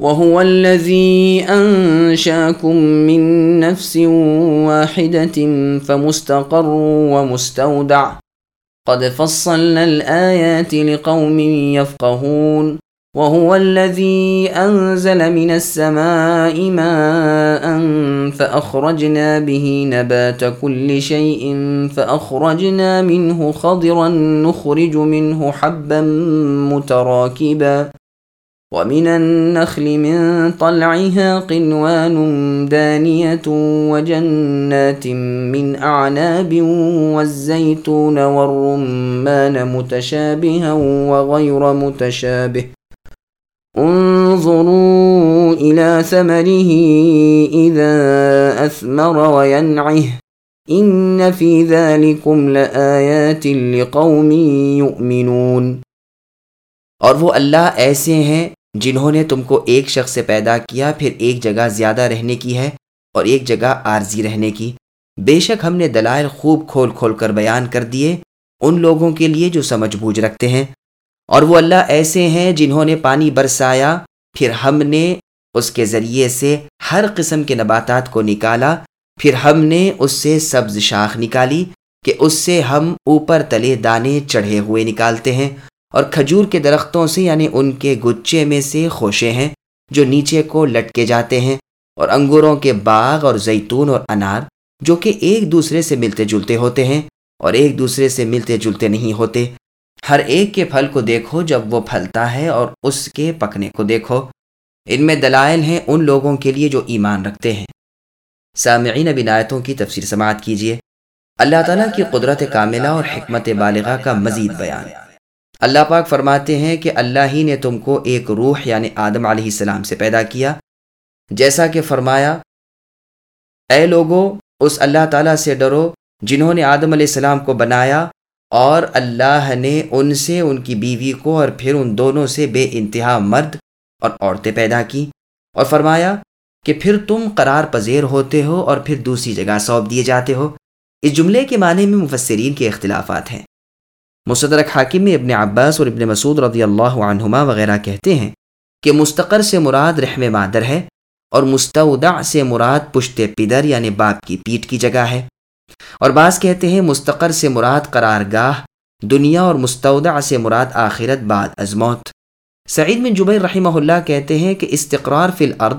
وهو الذي أنشاكم من نفس واحدة فمستقر ومستودع. قد فصلنا الآيات لقوم يفقهون. وهو الذي أنزل من السماء ماء فأخرجنا به نبات كل شيء فأخرجنا منه خضرا نخرج منه حبا متراكبا. ومن النخل من طلعها قنوان دانية وجنات من أعناب والزيتون والرمان متشابها وغير متشابه. انظروا إلى ثمره إذا أثمر وينعه. إن في ذلكم لآيات لقوم يؤمنون. اور وہ اللہ ایسے ہیں جنہوں نے تم کو ایک شخص سے پیدا کیا، پھر ایک جگہ زیادہ رہنے کی ہے اور ایک جگہ عارضی رہنے کی۔ بے شک ہم نے دلائل خوب کھول کھول کر بیان کر دیے ان لوگوں کے لیے جو سمجھ بوجھ رکھتے ہیں۔ اور وہ اللہ ایسے ہیں جنہوں نے پانی برسایا، پھر ہم نے اس کے ذریعے سے ہر قسم کے نباتات کو نکالا، پھر ہم نے اس سے سبز شاخ نکالی کہ اس سے ہم اوپر تلے دانے چڑھے ہوئے نکالتے ہیں۔ اور کھجور کے درختوں سے یعنی ان کے گچے میں سے خوشے ہیں جو نیچے کو لٹکے جاتے ہیں، اور انگوروں کے باغ اور زیتون اور انار جو کہ ایک دوسرے سے ملتے جلتے ہوتے ہیں اور ایک دوسرے سے ملتے جلتے نہیں ہوتے۔ ہر ایک کے پھل کو دیکھو جب وہ پھلتا ہے اور اس کے پکنے کو دیکھو۔ ان میں دلائل ہیں ان لوگوں کے لیے جو ایمان رکھتے ہیں۔ سامعین بنایتوں کی تفسیر سماعت کیجیے۔ اللہ تعالیٰ کی قدرت کاملہ اور حکمت بالغہ کا مزید بیان۔ اللہ پاک فرماتے ہیں کہ اللہ ہی نے تم کو ایک روح یعنی آدم علیہ السلام سے پیدا کیا۔ جیسا کہ فرمایا، اے لوگو، اس اللہ تعالیٰ سے ڈرو جنہوں نے آدم علیہ السلام کو بنایا اور اللہ نے ان سے، ان کی بیوی کو اور پھر ان دونوں سے بے انتہا مرد اور عورتیں پیدا کی اور فرمایا کہ پھر تم قرار پذیر ہوتے ہو اور پھر دوسری جگہ سونپ دیے جاتے ہو۔ اس جملے کے معنی میں مفسرین کے اختلافات ہیں۔ مصدرک حاکم میں ابن عباس اور ابن مسعود رضی اللہ عنہما وغیرہ کہتے ہیں کہ مستقر سے مراد رحم مادر ہے اور مستودع سے مراد پشت پدر یعنی باپ کی پیٹ کی جگہ ہے اور بعض کہتے ہیں مستقر سے مراد قرار گاہ دنیا اور مستودع سے مراد آخرت بعد از موت۔ سعید بن جبیر رحمہ اللہ کہتے ہیں کہ استقرار فی الارض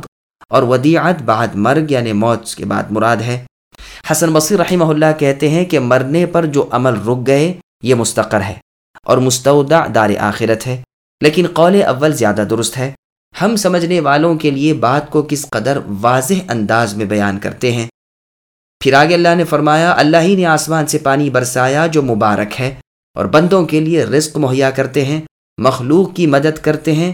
اور ودیعت بعد مرگ یعنی موت کے بعد مراد ہے۔ حسن بصیر رحمہ اللہ کہتے ہیں کہ مرنے پر جو عمل رک گئے یہ مستقر ہے اور مستودع دار آخرت ہے، لیکن قول اول زیادہ درست ہے۔ ہم سمجھنے والوں کے لیے بات کو کس قدر واضح انداز میں بیان کرتے ہیں۔ پھر آگے اللہ نے فرمایا، اللہ ہی نے آسمان سے پانی برسایا جو مبارک ہے اور بندوں کے لیے رزق مہیا کرتے ہیں، مخلوق کی مدد کرتے ہیں۔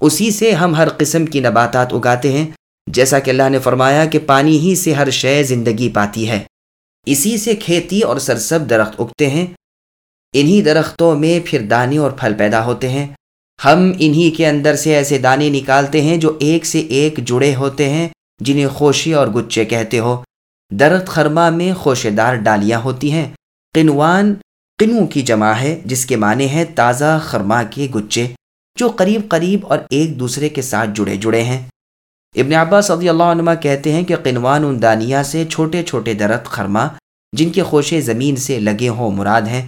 اسی سے ہم ہر قسم کی نباتات اگاتے ہیں، جیسا کہ اللہ نے فرمایا کہ پانی ہی سے ہر شے زندگی پاتی ہے۔ اسی سے کھیتی اور سرسب درخت اگتے ہیں۔ انہی درختوں میں پھر دانے اور پھل پیدا ہوتے ہیں۔ ہم انہی کے اندر سے ایسے دانے نکالتے ہیں جو ایک سے ایک جڑے ہوتے ہیں، جنہیں خوشی اور گچے کہتے ہو۔ درخت خرما میں خوشے دار ڈالیاں ہوتی ہیں۔ قنوان قنو کی جمع ہے، جس کے معنی ہے تازہ خرما کے گچے جو قریب قریب اور ایک دوسرے کے ساتھ جڑے جڑے ہیں۔ ابن عباس صدی اللہ عنہ کہتے ہیں کہ قنوان ان دانیہ سے چھوٹے چھوٹے درخت خرما، جن کے خوشے زمین سے لگے ہوں مراد ہیں۔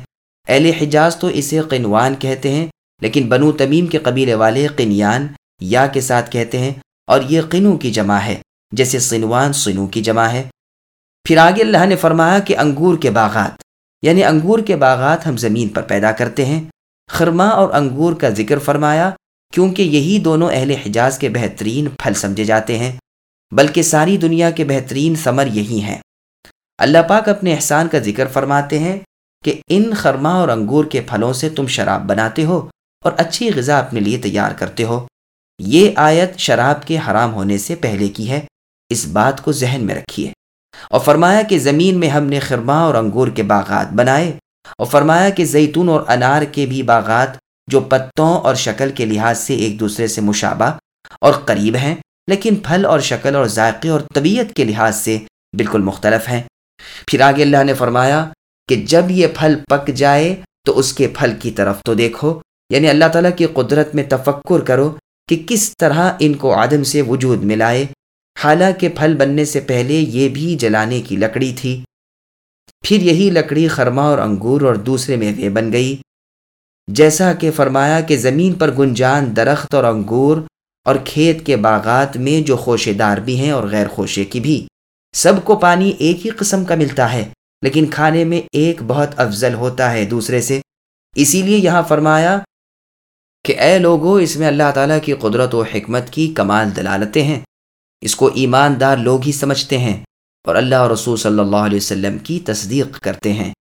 اہل حجاز تو اسے قنوان کہتے ہیں، لیکن بنو تمیم کے قبیلے والے قنیان یا کے ساتھ کہتے ہیں، اور یہ قنو کی جمع ہے، جیسے سنوان سنو کی جمع ہے۔ پھر آگے اللہ نے فرمایا کہ انگور کے باغات یعنی انگور کے باغات ہم زمین پر پیدا کرتے ہیں۔ خرما اور انگور کا ذکر فرمایا، کیونکہ یہی دونوں اہل حجاز کے بہترین پھل سمجھے جاتے ہیں، بلکہ ساری دنیا کے بہترین ثمر یہی ہیں۔ اللہ پاک اپنے احسان کا ذکر فرماتے ہیں کہ ان خرما اور انگور کے پھلوں سے تم شراب بناتے ہو اور اچھی غذا اپنے لیے تیار کرتے ہو۔ یہ آیت شراب کے حرام ہونے سے پہلے کی ہے، اس بات کو ذہن میں رکھیے۔ اور فرمایا کہ زمین میں ہم نے خرما اور انگور کے باغات بنائے۔ اور فرمایا کہ زیتون اور انار کے بھی باغات جو پتوں اور شکل کے لحاظ سے ایک دوسرے سے مشابہ اور قریب ہیں، لیکن پھل اور شکل اور ذائقے اور طبیعت کے لحاظ سے بالکل مختلف ہیں۔ پھر آگے اللہ نے فرمایا کہ جب یہ پھل پک جائے تو اس کے پھل کی طرف تو دیکھو یعنی اللہ تعالیٰ کی قدرت میں تفکر کرو کہ کس طرح ان کو عدم سے وجود ملائے۔ حالانکہ پھل بننے سے پہلے یہ بھی جلانے کی لکڑی تھی۔ پھر یہی لکڑی خرما اور انگور اور دوسرے میوے بن گئی۔ جیسا کہ فرمایا کہ زمین پر گنجان، درخت اور انگور اور کھیت کے باغات میں جو خوشے دار بھی ہیں اور غیر خوشے کی بھی، سب کو پانی ایک ہی قسم کا ملتا ہے۔ لیکن کھانے میں ایک بہت افضل ہوتا ہے دوسرے سے۔ اسی لیے یہاں فرمایا کہ اے لوگو، اس میں اللہ تعالیٰ کی قدرت و حکمت کی کمال دلالتیں ہیں۔ اس کو ایماندار لوگ ہی سمجھتے ہیں اور اللہ رسول صلی اللہ علیہ وسلم کی تصدیق کرتے ہیں۔